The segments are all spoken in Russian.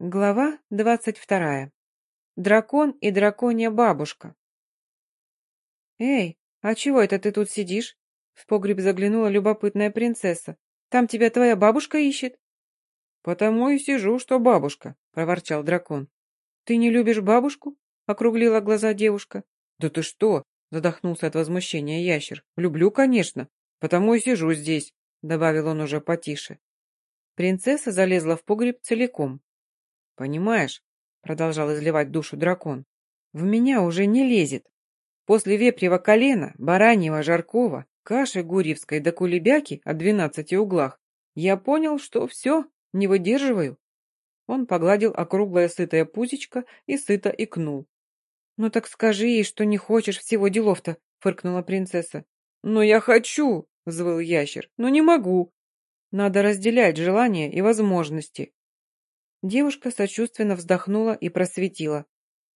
Глава двадцать вторая. Дракон и драконья бабушка. «Эй, а чего это ты тут сидишь?» В погреб заглянула любопытная принцесса. «Там тебя твоя бабушка ищет». «Потому и сижу, что бабушка», — проворчал дракон. «Ты не любишь бабушку?» — округлила глаза девушка. «Да ты что?» — задохнулся от возмущения ящер. «Люблю, конечно. Потому и сижу здесь», — добавил он уже потише. Принцесса залезла в погреб целиком, «Понимаешь», — продолжал изливать душу дракон, — «в меня уже не лезет. После вепрева колена, бараньего, жаркого, каши гурьевской до кулебяки о двенадцати углах я понял, что все, не выдерживаю». Он погладил округлое сытое пузечко и сыто икнул. «Ну так скажи ей, что не хочешь всего делов-то», — фыркнула принцесса. «Но я хочу», — взвыл ящер, — «но не могу». Надо разделять желания и возможности. Девушка сочувственно вздохнула и просветила.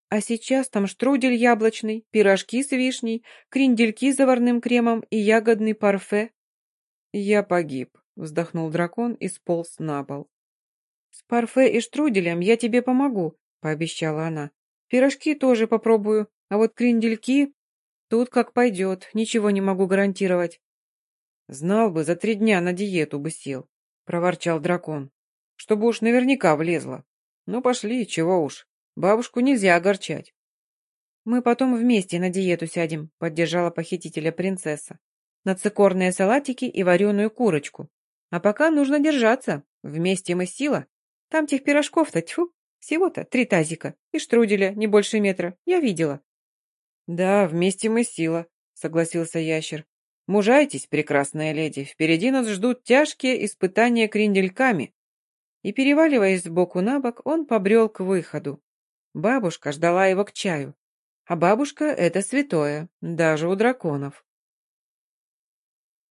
А сейчас там штрудель яблочный, пирожки с вишней, крендельки с заварным кремом и ягодный парфе. Я погиб, вздохнул дракон и сполз на пол. С парфе и штруделем я тебе помогу, пообещала она. Пирожки тоже попробую, а вот крендельки... Тут как пойдет, ничего не могу гарантировать. Знал бы, за три дня на диету бы сел, проворчал дракон чтобы уж наверняка влезла. Ну, пошли, чего уж. Бабушку нельзя огорчать. Мы потом вместе на диету сядем, поддержала похитителя принцесса. На цикорные салатики и вареную курочку. А пока нужно держаться. Вместе мы сила. Там тех пирожков-то, тьфу, всего-то три тазика. И штруделя не больше метра. Я видела. Да, вместе мы сила, согласился ящер. Мужайтесь, прекрасная леди. Впереди нас ждут тяжкие испытания крендельками и, переваливаясь сбоку на бок, он побрел к выходу. Бабушка ждала его к чаю. А бабушка — это святое, даже у драконов.